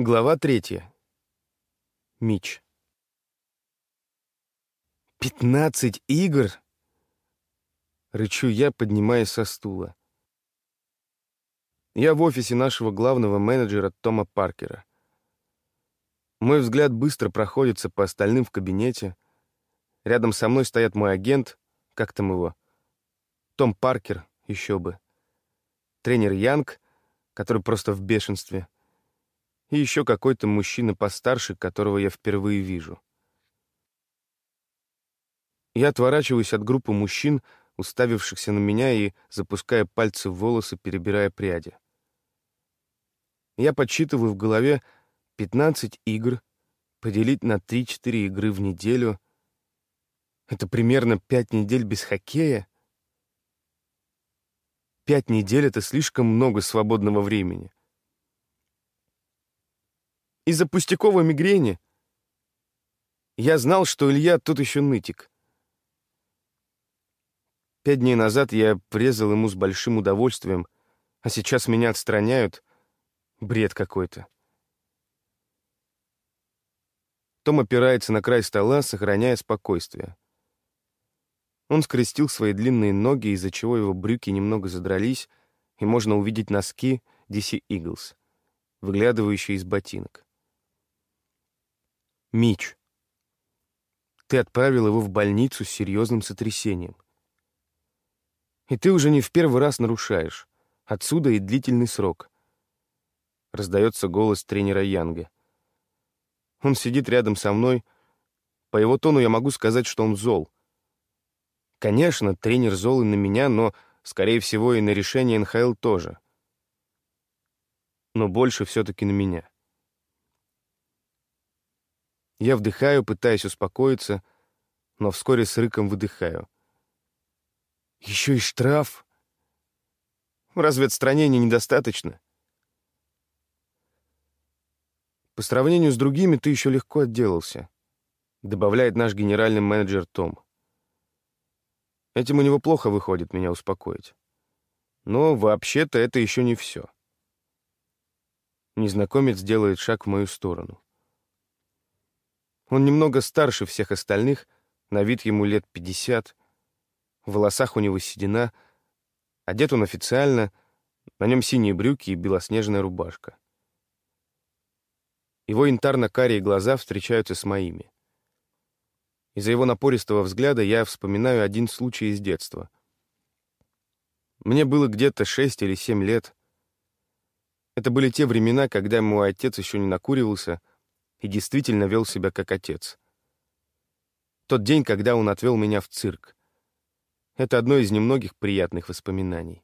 Глава третья. Мич. «Пятнадцать игр?» — рычу я, поднимаясь со стула. Я в офисе нашего главного менеджера Тома Паркера. Мой взгляд быстро проходится по остальным в кабинете. Рядом со мной стоят мой агент, как там его, Том Паркер, еще бы. Тренер Янг, который просто в бешенстве — и еще какой-то мужчина постарше, которого я впервые вижу. Я отворачиваюсь от группы мужчин, уставившихся на меня и запуская пальцы в волосы, перебирая пряди. Я подсчитываю в голове 15 игр, поделить на 3-4 игры в неделю. Это примерно 5 недель без хоккея. Пять недель — это слишком много свободного времени. Из-за пустяковой мигрени. Я знал, что Илья тут еще нытик. Пять дней назад я презал ему с большим удовольствием, а сейчас меня отстраняют. Бред какой-то. Том опирается на край стола, сохраняя спокойствие. Он скрестил свои длинные ноги, из-за чего его брюки немного задрались, и можно увидеть носки DC Eagles, выглядывающие из ботинок. Мич. Ты отправил его в больницу с серьезным сотрясением. И ты уже не в первый раз нарушаешь. Отсюда и длительный срок. Раздается голос тренера Янга. Он сидит рядом со мной. По его тону я могу сказать, что он зол. Конечно, тренер зол и на меня, но, скорее всего, и на решение НХЛ тоже. Но больше все-таки на меня. Я вдыхаю, пытаясь успокоиться, но вскоре с рыком выдыхаю. Еще и штраф. Разве отстранения недостаточно? По сравнению с другими ты еще легко отделался, добавляет наш генеральный менеджер Том. Этим у него плохо выходит меня успокоить. Но вообще-то это еще не все. Незнакомец делает шаг в мою сторону. Он немного старше всех остальных, на вид ему лет пятьдесят. В волосах у него седина. Одет он официально, на нем синие брюки и белоснежная рубашка. Его янтарно-карие глаза встречаются с моими. Из-за его напористого взгляда я вспоминаю один случай из детства. Мне было где-то шесть или семь лет. Это были те времена, когда мой отец еще не накуривался — и действительно вел себя как отец. Тот день, когда он отвел меня в цирк. Это одно из немногих приятных воспоминаний.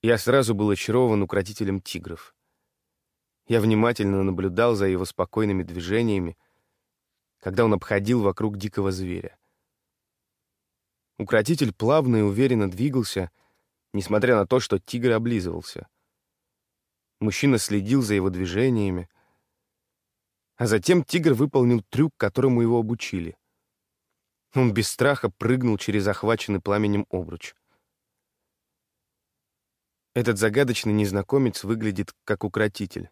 Я сразу был очарован укротителем тигров. Я внимательно наблюдал за его спокойными движениями, когда он обходил вокруг дикого зверя. Укротитель плавно и уверенно двигался, несмотря на то, что тигр облизывался. Мужчина следил за его движениями, а затем тигр выполнил трюк, которому его обучили. Он без страха прыгнул через охваченный пламенем обруч. Этот загадочный незнакомец выглядит как укротитель.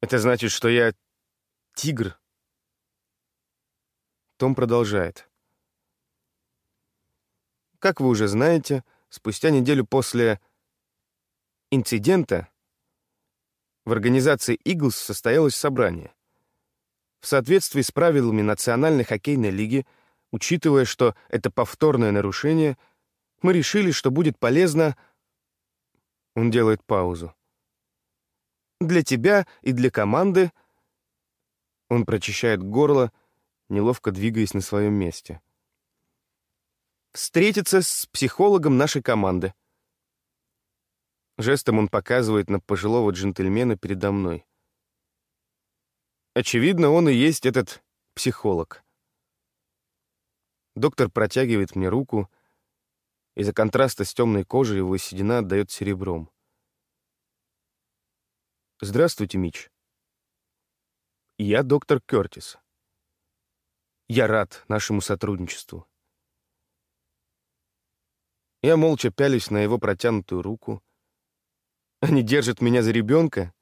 Это значит, что я тигр. Том продолжает. Как вы уже знаете, спустя неделю после инцидента в организации «Иглс» состоялось собрание. В соответствии с правилами Национальной хоккейной лиги, учитывая, что это повторное нарушение, мы решили, что будет полезно... Он делает паузу. Для тебя и для команды... Он прочищает горло, неловко двигаясь на своем месте. Встретиться с психологом нашей команды — Жестом он показывает на пожилого джентльмена передо мной. Очевидно, он и есть этот психолог. Доктор протягивает мне руку. Из-за контраста с темной кожей его седина отдает серебром. «Здравствуйте, Мич. Я доктор Кертис. Я рад нашему сотрудничеству». Я молча пялюсь на его протянутую руку — они держат меня за ребенка?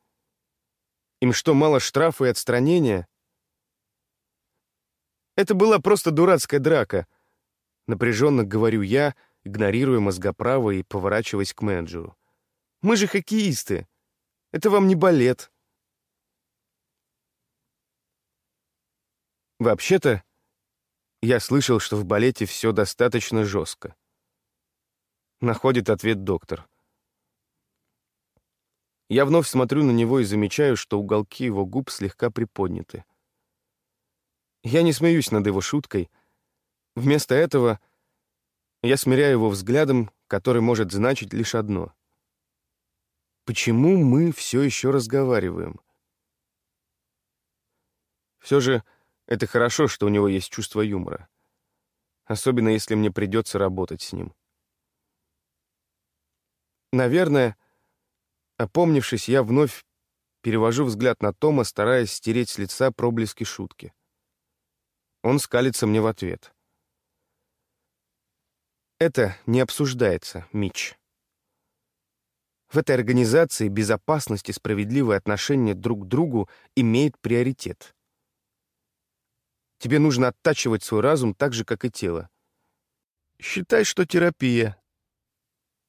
Им что, мало штрафа и отстранения? Это была просто дурацкая драка. Напряженно говорю я, игнорируя мозгоправо и поворачиваясь к менеджеру. Мы же хоккеисты. Это вам не балет. Вообще-то, я слышал, что в балете все достаточно жестко. Находит ответ доктор. Я вновь смотрю на него и замечаю, что уголки его губ слегка приподняты. Я не смеюсь над его шуткой. Вместо этого я смиряю его взглядом, который может значить лишь одно. Почему мы все еще разговариваем? Все же это хорошо, что у него есть чувство юмора. Особенно, если мне придется работать с ним. Наверное, опомнившись, я вновь перевожу взгляд на Тома, стараясь стереть с лица проблески шутки. Он скалится мне в ответ. Это не обсуждается, Мич. В этой организации безопасность и справедливое отношение друг к другу имеет приоритет. Тебе нужно оттачивать свой разум так же, как и тело. Считай, что терапия.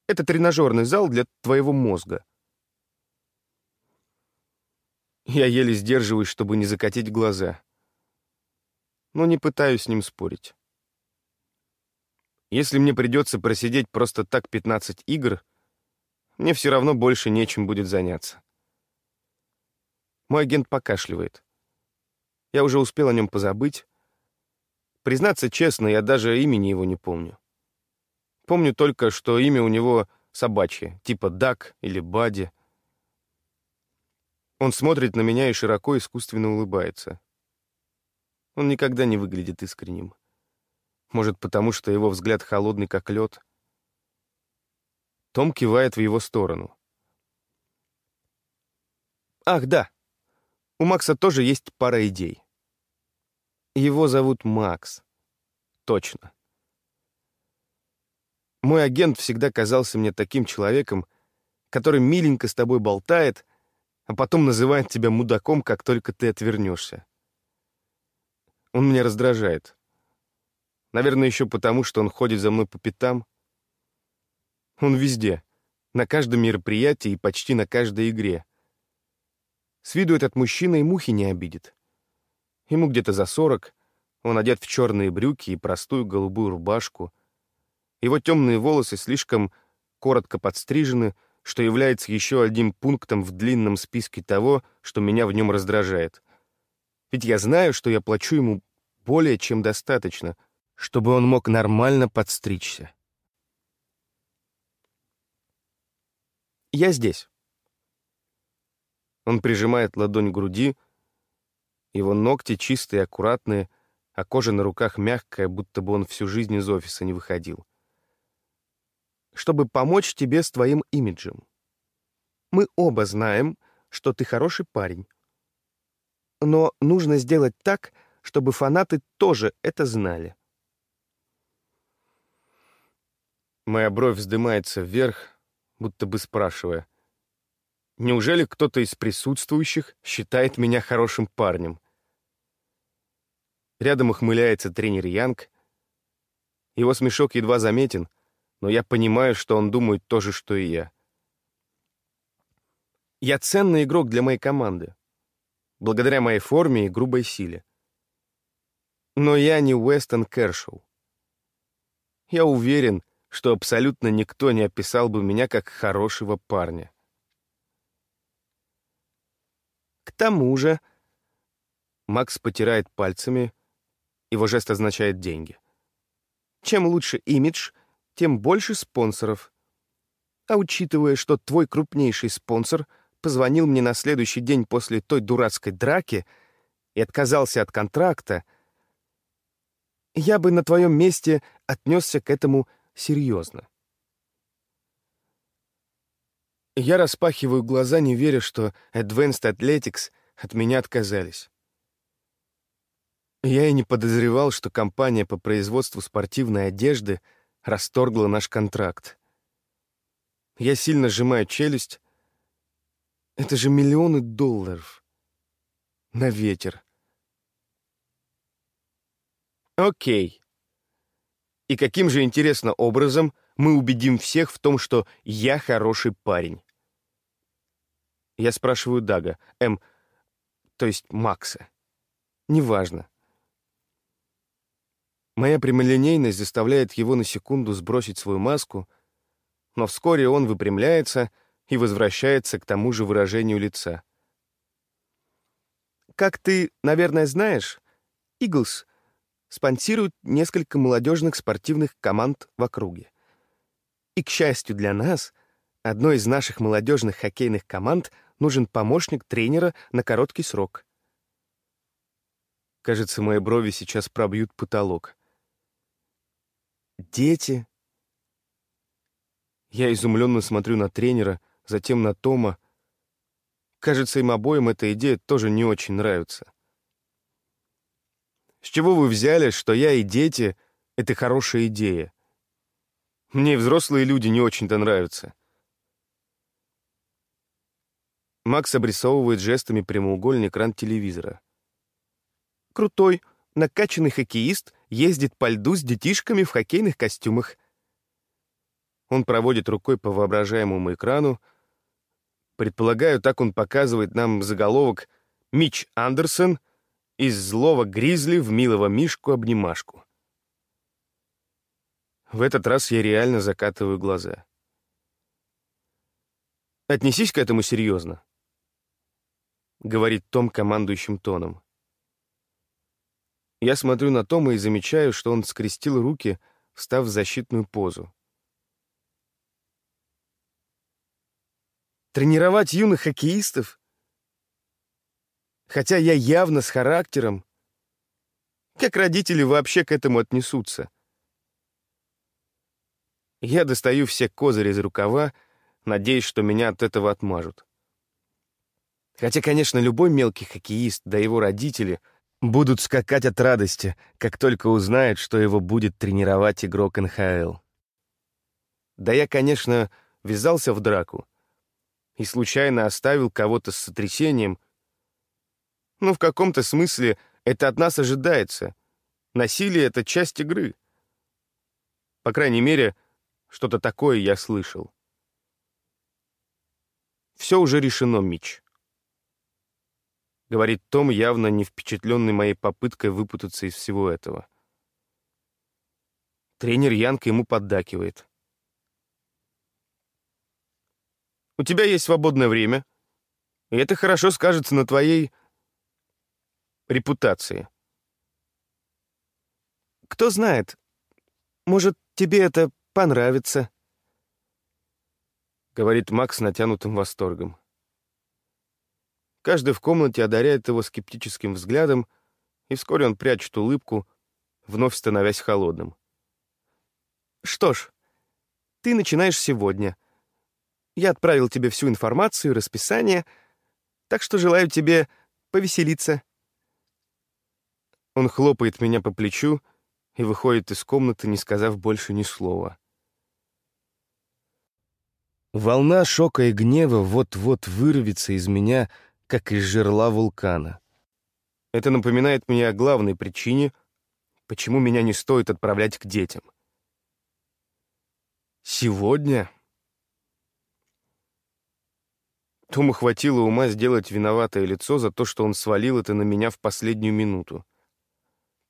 Это тренажерный зал для твоего мозга. Я еле сдерживаюсь, чтобы не закатить глаза. Но не пытаюсь с ним спорить. Если мне придется просидеть просто так 15 игр, мне все равно больше нечем будет заняться. Мой агент покашливает. Я уже успел о нем позабыть. Признаться честно, я даже имени его не помню. Помню только, что имя у него собачье, типа Дак или Бади. Он смотрит на меня и широко искусственно улыбается. Он никогда не выглядит искренним. Может, потому что его взгляд холодный, как лед. Том кивает в его сторону. Ах, да. У Макса тоже есть пара идей. Его зовут Макс. Точно. Мой агент всегда казался мне таким человеком, который миленько с тобой болтает, а потом называет тебя мудаком, как только ты отвернешься. Он меня раздражает. Наверное, еще потому, что он ходит за мной по пятам. Он везде, на каждом мероприятии и почти на каждой игре. С виду этот мужчина и мухи не обидит. Ему где-то за сорок, он одет в черные брюки и простую голубую рубашку. Его темные волосы слишком коротко подстрижены, что является еще одним пунктом в длинном списке того, что меня в нем раздражает. Ведь я знаю, что я плачу ему более чем достаточно, чтобы он мог нормально подстричься. «Я здесь». Он прижимает ладонь к груди, его ногти чистые аккуратные, а кожа на руках мягкая, будто бы он всю жизнь из офиса не выходил. «Чтобы помочь тебе с твоим имиджем. Мы оба знаем, что ты хороший парень. Но нужно сделать так, чтобы фанаты тоже это знали». Моя бровь вздымается вверх, будто бы спрашивая, «Неужели кто-то из присутствующих считает меня хорошим парнем?» Рядом ухмыляется тренер Янг. Его смешок едва заметен, но я понимаю, что он думает то же, что и я. Я ценный игрок для моей команды, благодаря моей форме и грубой силе. Но я не Уэстон Кершоу. Я уверен, что абсолютно никто не описал бы меня как хорошего парня. К тому же... Макс потирает пальцами, его жест означает деньги. Чем лучше имидж, тем больше спонсоров. А учитывая, что твой крупнейший спонсор позвонил мне на следующий день после той дурацкой драки и отказался от контракта, я бы на твоем месте отнесся к этому серьезно. Я распахиваю глаза, не веря, что Advanced Athletics от меня отказались. Я и не подозревал, что компания по производству спортивной одежды расторгла наш контракт. Я сильно сжимаю челюсть. Это же миллионы долларов. на ветер. Окей. И каким же, интересно, образом мы убедим всех в том, что я хороший парень? Я спрашиваю Дага, М, то есть Макса. Неважно. Моя прямолинейность заставляет его на секунду сбросить свою маску, но вскоре он выпрямляется и возвращается к тому же выражению лица. Как ты, наверное, знаешь, Иглс спонсирует несколько молодежных спортивных команд в округе. И, к счастью для нас, одной из наших молодежных хоккейных команд нужен помощник тренера на короткий срок. Кажется, мои брови сейчас пробьют потолок. Дети. Я изумленно смотрю на тренера, затем на Тома. Кажется, им обоим эта идея тоже не очень нравится. С чего вы взяли, что я и дети — это хорошая идея? Мне взрослые люди не очень-то нравятся. Макс обрисовывает жестами прямоугольный экран телевизора. Крутой, накачанный хоккеист ездит по льду с детишками в хоккейных костюмах. Он проводит рукой по воображаемому экрану. Предполагаю, так он показывает нам заголовок «Мич Андерсон из злого гризли в милого мишку-обнимашку». В этот раз я реально закатываю глаза. «Отнесись к этому серьезно», — говорит Том командующим тоном. Я смотрю на Тома и замечаю, что он скрестил руки, встав в защитную позу. Тренировать юных хоккеистов? Хотя я явно с характером. Как родители вообще к этому отнесутся? Я достаю все козыри из рукава, надеясь, что меня от этого отмажут. Хотя, конечно, любой мелкий хоккеист, да его родители — будут скакать от радости, как только узнают, что его будет тренировать игрок НХЛ. Да я, конечно, ввязался в драку и случайно оставил кого-то с сотрясением. Но в каком-то смысле это от нас ожидается. Насилие — это часть игры. По крайней мере, что-то такое я слышал. Все уже решено, Мич. — говорит Том, явно не впечатленный моей попыткой выпутаться из всего этого. Тренер Янка ему поддакивает. «У тебя есть свободное время, и это хорошо скажется на твоей репутации. Кто знает, может, тебе это понравится», — говорит Макс с натянутым восторгом. Каждый в комнате одаряет его скептическим взглядом, и вскоре он прячет улыбку, вновь становясь холодным. «Что ж, ты начинаешь сегодня. Я отправил тебе всю информацию и расписание, так что желаю тебе повеселиться». Он хлопает меня по плечу и выходит из комнаты, не сказав больше ни слова. Волна шока и гнева вот-вот вырвется из меня — как из жерла вулкана. Это напоминает мне о главной причине, почему меня не стоит отправлять к детям. Сегодня? Тому хватило ума сделать виноватое лицо за то, что он свалил это на меня в последнюю минуту.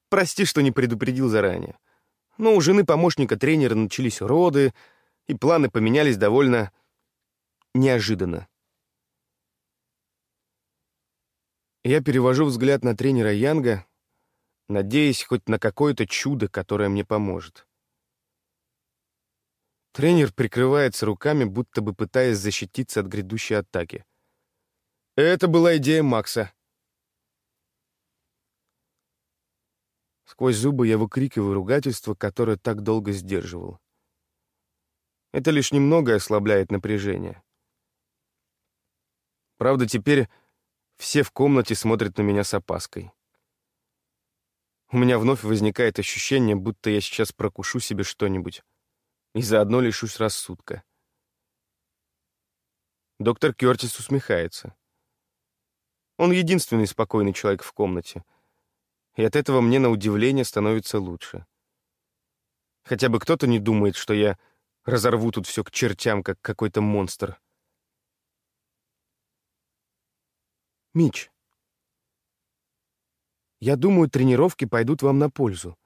Прости, что не предупредил заранее. Но у жены помощника тренера начались роды, и планы поменялись довольно неожиданно. Я перевожу взгляд на тренера Янга, надеясь хоть на какое-то чудо, которое мне поможет. Тренер прикрывается руками, будто бы пытаясь защититься от грядущей атаки. Это была идея Макса. Сквозь зубы я выкрикиваю ругательство, которое так долго сдерживал. Это лишь немного ослабляет напряжение. Правда, теперь все в комнате смотрят на меня с опаской. У меня вновь возникает ощущение, будто я сейчас прокушу себе что-нибудь и заодно лишусь рассудка. Доктор Кертис усмехается. Он единственный спокойный человек в комнате. И от этого мне на удивление становится лучше. Хотя бы кто-то не думает, что я разорву тут все к чертям, как какой-то монстр. Мич, я думаю, тренировки пойдут вам на пользу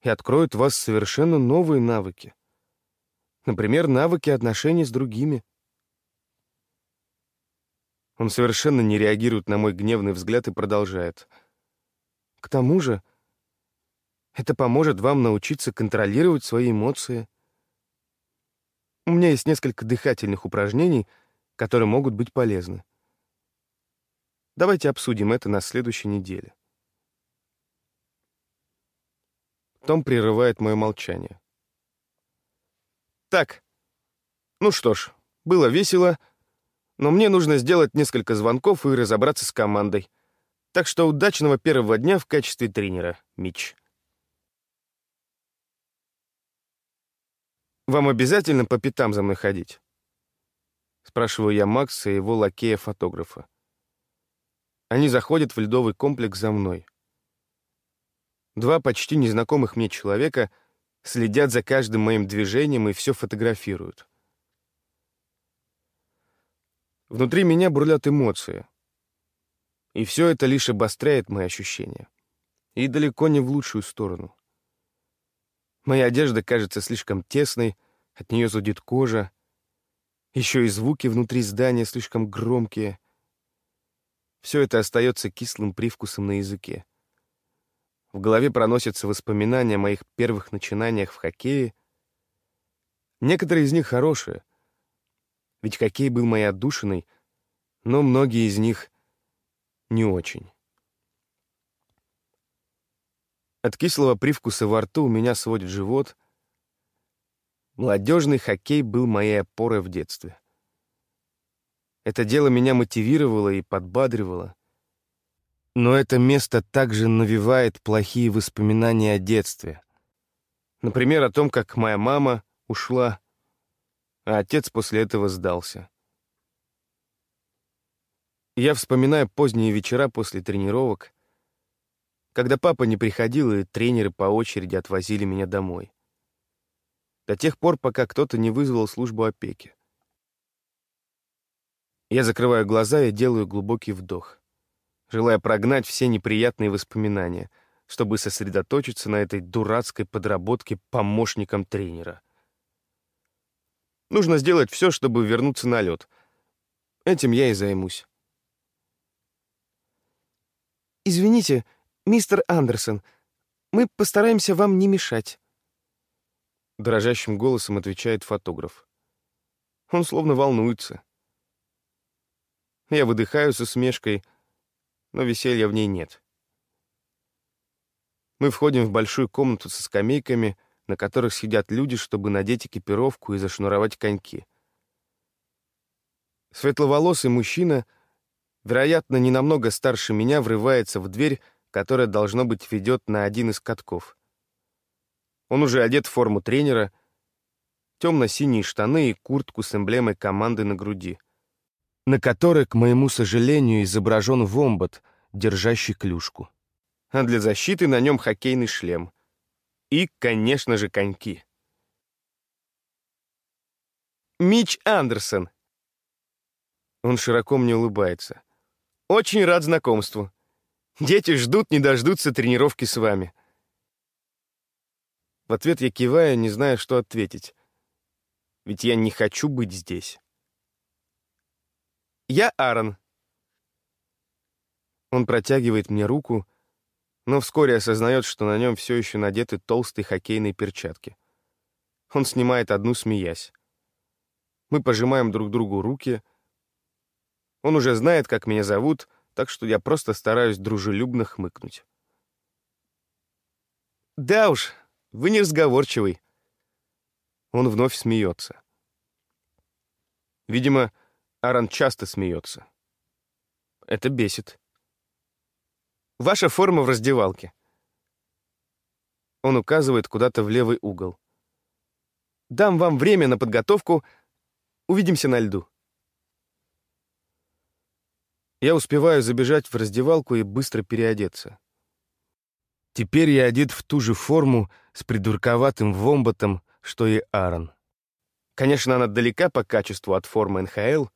и откроют в вас совершенно новые навыки. Например, навыки отношений с другими. Он совершенно не реагирует на мой гневный взгляд и продолжает. К тому же, это поможет вам научиться контролировать свои эмоции. У меня есть несколько дыхательных упражнений, которые могут быть полезны. Давайте обсудим это на следующей неделе. Том прерывает мое молчание. Так, ну что ж, было весело, но мне нужно сделать несколько звонков и разобраться с командой. Так что удачного первого дня в качестве тренера, Мич. «Вам обязательно по пятам за мной ходить?» Спрашиваю я Макса и его лакея-фотографа. Они заходят в ледовый комплекс за мной. Два почти незнакомых мне человека следят за каждым моим движением и все фотографируют. Внутри меня бурлят эмоции. И все это лишь обостряет мои ощущения. И далеко не в лучшую сторону. Моя одежда кажется слишком тесной, от нее зудит кожа. Еще и звуки внутри здания слишком громкие. Все это остается кислым привкусом на языке. В голове проносятся воспоминания о моих первых начинаниях в хоккее. Некоторые из них хорошие, ведь хоккей был моей отдушиной, но многие из них не очень. От кислого привкуса во рту у меня сводит живот. Молодежный хоккей был моей опорой в детстве. Это дело меня мотивировало и подбадривало. Но это место также навевает плохие воспоминания о детстве. Например, о том, как моя мама ушла, а отец после этого сдался. Я вспоминаю поздние вечера после тренировок, когда папа не приходил, и тренеры по очереди отвозили меня домой. До тех пор, пока кто-то не вызвал службу опеки. Я закрываю глаза и делаю глубокий вдох желая прогнать все неприятные воспоминания, чтобы сосредоточиться на этой дурацкой подработке помощником тренера. Нужно сделать все, чтобы вернуться на лед. Этим я и займусь. «Извините, мистер Андерсон, мы постараемся вам не мешать», — дрожащим голосом отвечает фотограф. Он словно волнуется. Я выдыхаю со смешкой, но веселья в ней нет. Мы входим в большую комнату со скамейками, на которых сидят люди, чтобы надеть экипировку и зашнуровать коньки. Светловолосый мужчина, вероятно, не намного старше меня, врывается в дверь, которая, должно быть, ведет на один из катков. Он уже одет в форму тренера, темно-синие штаны и куртку с эмблемой команды на груди — на которой, к моему сожалению, изображен вомбат, держащий клюшку. А для защиты на нем хоккейный шлем. И, конечно же, коньки. Мич Андерсон. Он широко мне улыбается. Очень рад знакомству. Дети ждут, не дождутся тренировки с вами. В ответ я киваю, не зная, что ответить. Ведь я не хочу быть здесь. Я Аарон». Он протягивает мне руку, но вскоре осознает, что на нем все еще надеты толстые хоккейные перчатки. Он снимает одну, смеясь. Мы пожимаем друг другу руки. Он уже знает, как меня зовут, так что я просто стараюсь дружелюбно хмыкнуть. «Да уж, вы не разговорчивый». Он вновь смеется. Видимо, Аарон часто смеется. Это бесит. Ваша форма в раздевалке. Он указывает куда-то в левый угол. Дам вам время на подготовку. Увидимся на льду. Я успеваю забежать в раздевалку и быстро переодеться. Теперь я одет в ту же форму с придурковатым вомботом, что и Аарон. Конечно, она далека по качеству от формы НХЛ,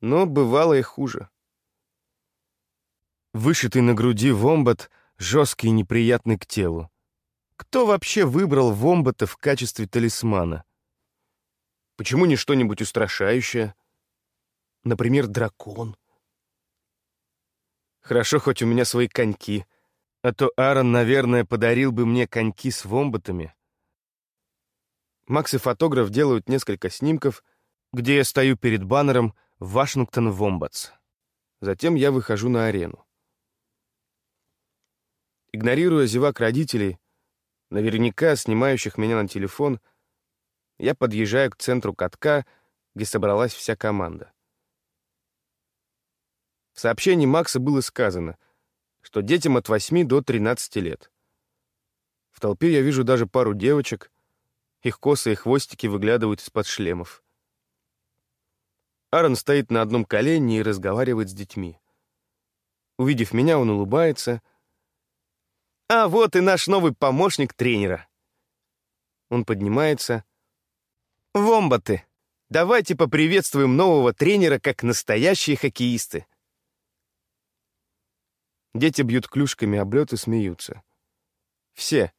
но бывало и хуже. Вышитый на груди вомбат жесткий и неприятный к телу. Кто вообще выбрал вомбата в качестве талисмана? Почему не что-нибудь устрашающее? Например, дракон. Хорошо, хоть у меня свои коньки, а то Аарон, наверное, подарил бы мне коньки с вомбатами. Макс и фотограф делают несколько снимков, где я стою перед баннером «Вашингтон Вомбатс». Затем я выхожу на арену. Игнорируя зевак родителей, наверняка снимающих меня на телефон, я подъезжаю к центру катка, где собралась вся команда. В сообщении Макса было сказано, что детям от 8 до 13 лет. В толпе я вижу даже пару девочек, их косы и хвостики выглядывают из-под шлемов. Аарон стоит на одном колене и разговаривает с детьми. Увидев меня, он улыбается. «А вот и наш новый помощник тренера». Он поднимается. «Вомбаты, давайте поприветствуем нового тренера как настоящие хоккеисты». Дети бьют клюшками об лед и смеются. Все.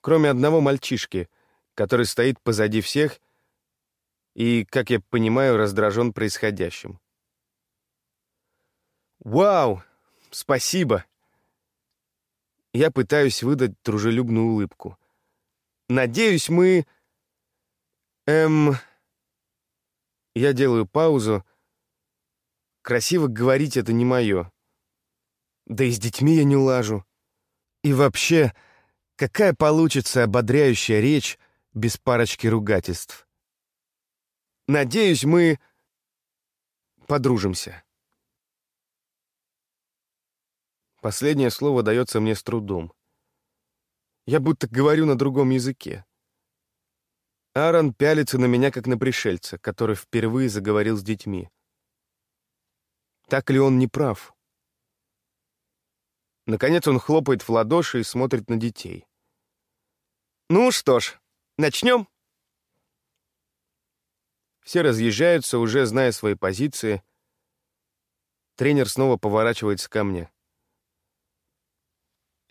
Кроме одного мальчишки, который стоит позади всех и, как я понимаю, раздражен происходящим. «Вау! Спасибо!» Я пытаюсь выдать дружелюбную улыбку. «Надеюсь, мы...» «Эм...» Я делаю паузу. Красиво говорить — это не мое. Да и с детьми я не улажу. И вообще, какая получится ободряющая речь без парочки ругательств? Надеюсь, мы подружимся. Последнее слово дается мне с трудом. Я будто говорю на другом языке. Аарон пялится на меня, как на пришельца, который впервые заговорил с детьми. Так ли он не прав? Наконец он хлопает в ладоши и смотрит на детей. «Ну что ж, начнем?» Все разъезжаются, уже зная свои позиции. Тренер снова поворачивается ко мне.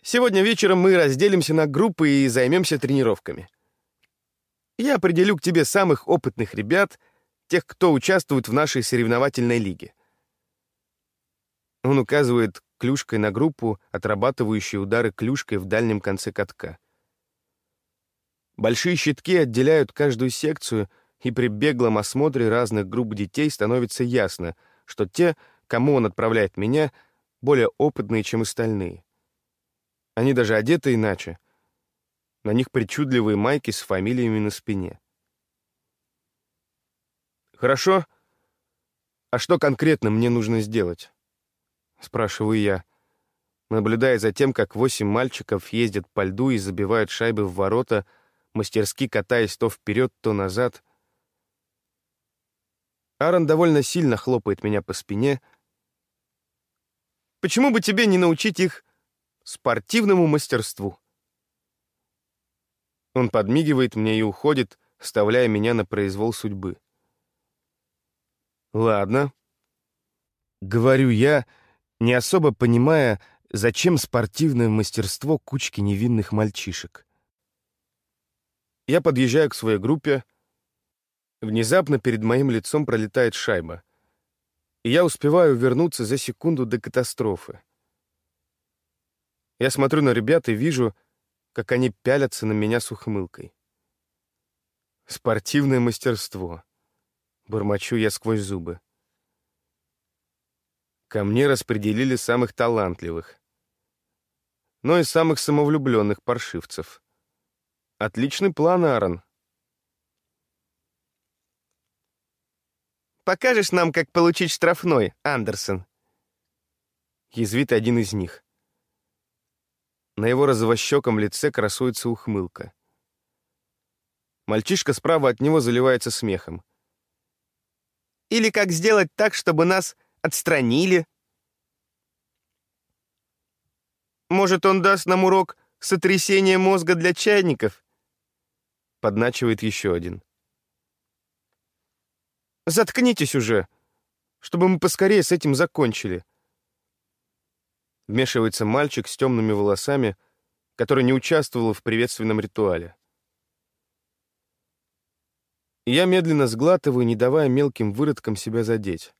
«Сегодня вечером мы разделимся на группы и займемся тренировками. Я определю к тебе самых опытных ребят, тех, кто участвует в нашей соревновательной лиге». Он указывает клюшкой на группу, отрабатывающую удары клюшкой в дальнем конце катка. Большие щитки отделяют каждую секцию, и при беглом осмотре разных групп детей становится ясно, что те, кому он отправляет меня, более опытные, чем остальные. Они даже одеты иначе. На них причудливые майки с фамилиями на спине. Хорошо. А что конкретно мне нужно сделать? — спрашиваю я, наблюдая за тем, как восемь мальчиков ездят по льду и забивают шайбы в ворота, мастерски катаясь то вперед, то назад. Аарон довольно сильно хлопает меня по спине. «Почему бы тебе не научить их спортивному мастерству?» Он подмигивает мне и уходит, вставляя меня на произвол судьбы. «Ладно», — говорю я, — не особо понимая, зачем спортивное мастерство кучки невинных мальчишек. Я подъезжаю к своей группе. Внезапно перед моим лицом пролетает шайба. И я успеваю вернуться за секунду до катастрофы. Я смотрю на ребят и вижу, как они пялятся на меня с ухмылкой. Спортивное мастерство. Бормочу я сквозь зубы. Ко мне распределили самых талантливых, но и самых самовлюбленных паршивцев. Отличный план, Аарон. «Покажешь нам, как получить штрафной, Андерсон?» Язвит один из них. На его розовощеком лице красуется ухмылка. Мальчишка справа от него заливается смехом. Или как сделать так, чтобы нас отстранили? Может, он даст нам урок сотрясения мозга для чайников? Подначивает еще один. Заткнитесь уже, чтобы мы поскорее с этим закончили. Вмешивается мальчик с темными волосами, который не участвовал в приветственном ритуале. я медленно сглатываю, не давая мелким выродкам себя задеть.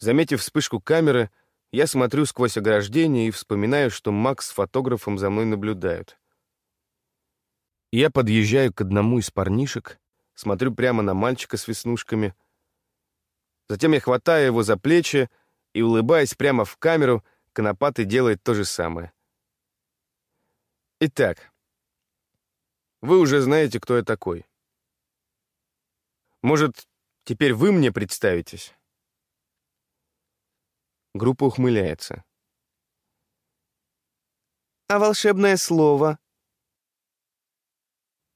Заметив вспышку камеры, я смотрю сквозь ограждение и вспоминаю, что Макс с фотографом за мной наблюдают. Я подъезжаю к одному из парнишек, смотрю прямо на мальчика с веснушками. Затем я хватаю его за плечи и, улыбаясь прямо в камеру, Конопатый делает то же самое. Итак, вы уже знаете, кто я такой. Может, теперь вы мне представитесь? Группа ухмыляется. «А волшебное слово?»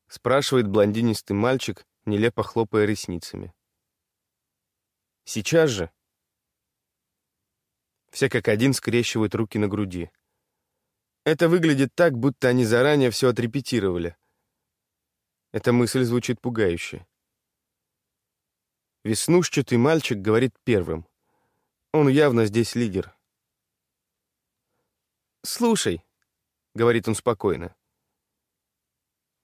Спрашивает блондинистый мальчик, нелепо хлопая ресницами. «Сейчас же?» Все как один скрещивают руки на груди. Это выглядит так, будто они заранее все отрепетировали. Эта мысль звучит пугающе. Веснушчатый мальчик говорит первым. Он явно здесь лидер. «Слушай», — говорит он спокойно.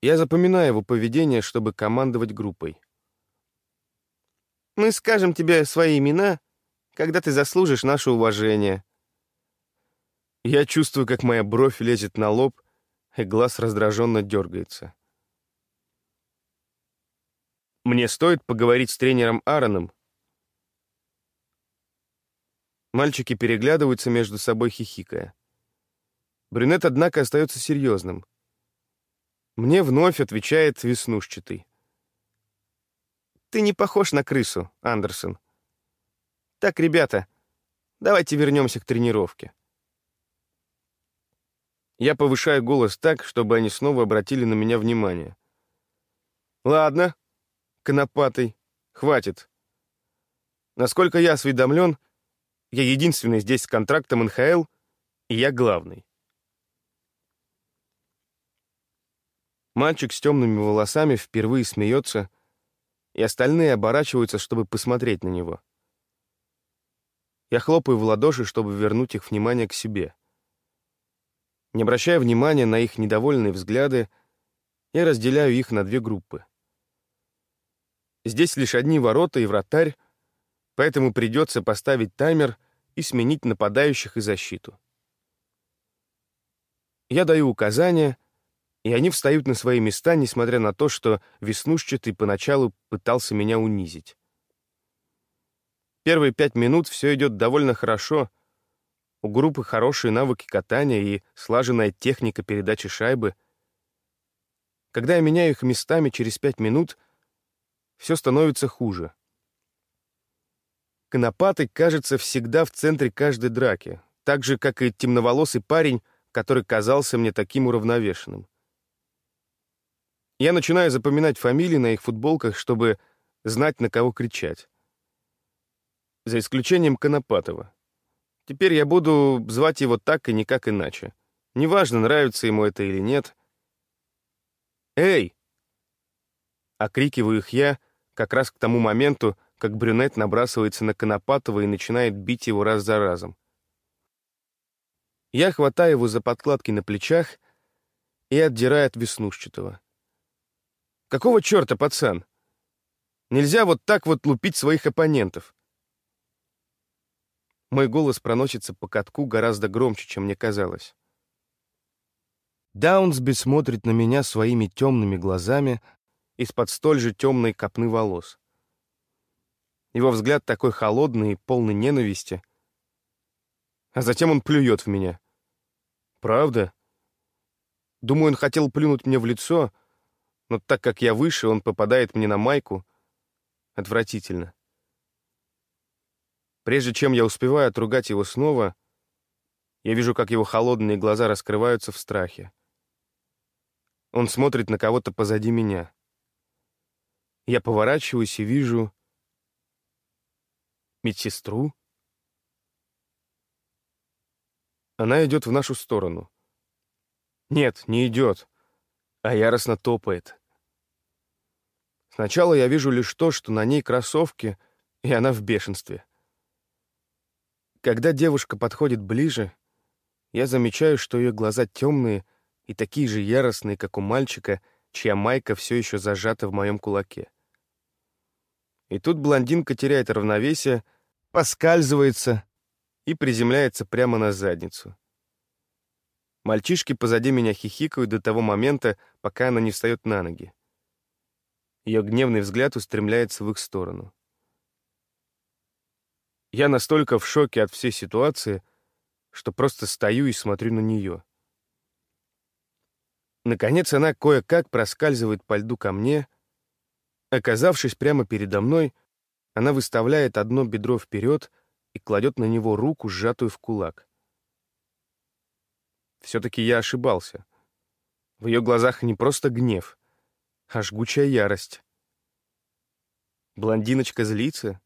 Я запоминаю его поведение, чтобы командовать группой. «Мы скажем тебе свои имена, когда ты заслужишь наше уважение». Я чувствую, как моя бровь лезет на лоб, и глаз раздраженно дергается. Мне стоит поговорить с тренером Аароном, Мальчики переглядываются между собой, хихикая. Брюнет, однако, остается серьезным. Мне вновь отвечает веснушчатый. «Ты не похож на крысу, Андерсон. Так, ребята, давайте вернемся к тренировке». Я повышаю голос так, чтобы они снова обратили на меня внимание. «Ладно, конопатый, хватит. Насколько я осведомлен, — я единственный здесь с контрактом НХЛ, и я главный. Мальчик с темными волосами впервые смеется, и остальные оборачиваются, чтобы посмотреть на него. Я хлопаю в ладоши, чтобы вернуть их внимание к себе. Не обращая внимания на их недовольные взгляды, я разделяю их на две группы. Здесь лишь одни ворота и вратарь, поэтому придется поставить таймер и сменить нападающих и защиту. Я даю указания, и они встают на свои места, несмотря на то, что веснушчатый поначалу пытался меня унизить. Первые пять минут все идет довольно хорошо. У группы хорошие навыки катания и слаженная техника передачи шайбы. Когда я меняю их местами через пять минут, все становится хуже. Конопатый, кажется, всегда в центре каждой драки, так же, как и темноволосый парень, который казался мне таким уравновешенным. Я начинаю запоминать фамилии на их футболках, чтобы знать, на кого кричать. За исключением Конопатова. Теперь я буду звать его так и никак иначе. Неважно, нравится ему это или нет. «Эй!» Окрикиваю их я как раз к тому моменту, как брюнет набрасывается на Конопатова и начинает бить его раз за разом. Я хватаю его за подкладки на плечах и отдираю от веснушчатого. «Какого черта, пацан? Нельзя вот так вот лупить своих оппонентов!» Мой голос проносится по катку гораздо громче, чем мне казалось. Даунсби смотрит на меня своими темными глазами из-под столь же темной копны волос. Его взгляд такой холодный и полный ненависти. А затем он плюет в меня. Правда? Думаю, он хотел плюнуть мне в лицо, но так как я выше, он попадает мне на майку. Отвратительно. Прежде чем я успеваю отругать его снова, я вижу, как его холодные глаза раскрываются в страхе. Он смотрит на кого-то позади меня. Я поворачиваюсь и вижу Медсестру? Она идет в нашу сторону. Нет, не идет, а яростно топает. Сначала я вижу лишь то, что на ней кроссовки, и она в бешенстве. Когда девушка подходит ближе, я замечаю, что ее глаза темные и такие же яростные, как у мальчика, чья майка все еще зажата в моем кулаке. И тут блондинка теряет равновесие, поскальзывается и приземляется прямо на задницу. Мальчишки позади меня хихикают до того момента, пока она не встает на ноги. Ее гневный взгляд устремляется в их сторону. Я настолько в шоке от всей ситуации, что просто стою и смотрю на нее. Наконец она кое-как проскальзывает по льду ко мне. Оказавшись прямо передо мной, она выставляет одно бедро вперед и кладет на него руку, сжатую в кулак. Все-таки я ошибался. В ее глазах не просто гнев, а жгучая ярость. Блондиночка злится?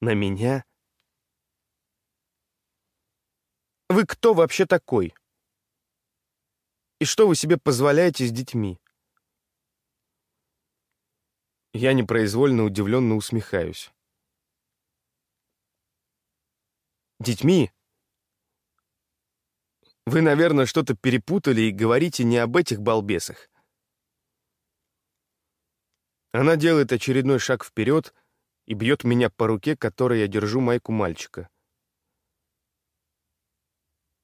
На меня? Вы кто вообще такой? И что вы себе позволяете с детьми? Я непроизвольно удивленно усмехаюсь. Детьми? Вы, наверное, что-то перепутали и говорите не об этих балбесах. Она делает очередной шаг вперед и бьет меня по руке, которой я держу майку мальчика.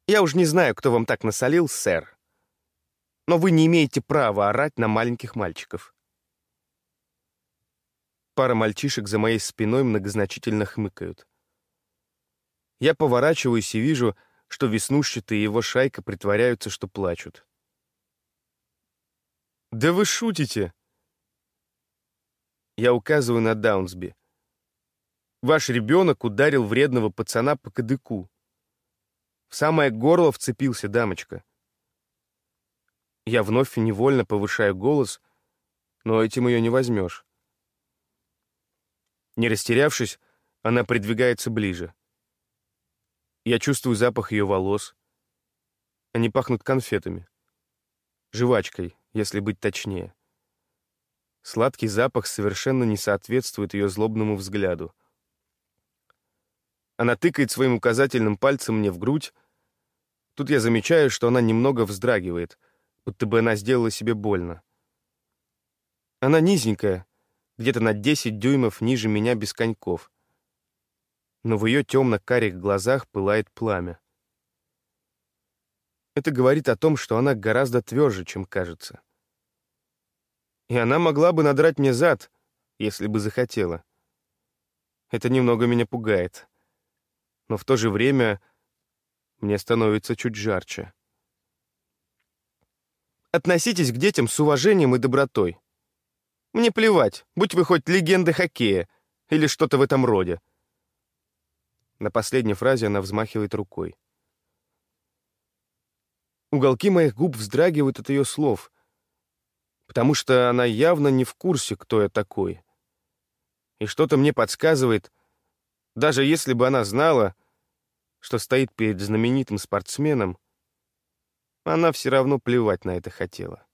Я уж не знаю, кто вам так насолил, сэр. Но вы не имеете права орать на маленьких мальчиков. Пара мальчишек за моей спиной многозначительно хмыкают. Я поворачиваюсь и вижу, что веснушчатый и его шайка притворяются, что плачут. «Да вы шутите!» Я указываю на Даунсби. «Ваш ребенок ударил вредного пацана по кадыку. В самое горло вцепился дамочка». Я вновь невольно повышаю голос, но этим ее не возьмешь. Не растерявшись, она придвигается ближе. Я чувствую запах ее волос. Они пахнут конфетами. Жвачкой, если быть точнее. Сладкий запах совершенно не соответствует ее злобному взгляду. Она тыкает своим указательным пальцем мне в грудь. Тут я замечаю, что она немного вздрагивает, будто бы она сделала себе больно. Она низенькая, где-то на 10 дюймов ниже меня без коньков но в ее темно-карих глазах пылает пламя. Это говорит о том, что она гораздо тверже, чем кажется. И она могла бы надрать мне зад, если бы захотела. Это немного меня пугает. Но в то же время мне становится чуть жарче. Относитесь к детям с уважением и добротой. Мне плевать, будь вы хоть легенды хоккея или что-то в этом роде. На последней фразе она взмахивает рукой. Уголки моих губ вздрагивают от ее слов, потому что она явно не в курсе, кто я такой. И что-то мне подсказывает, даже если бы она знала, что стоит перед знаменитым спортсменом, она все равно плевать на это хотела.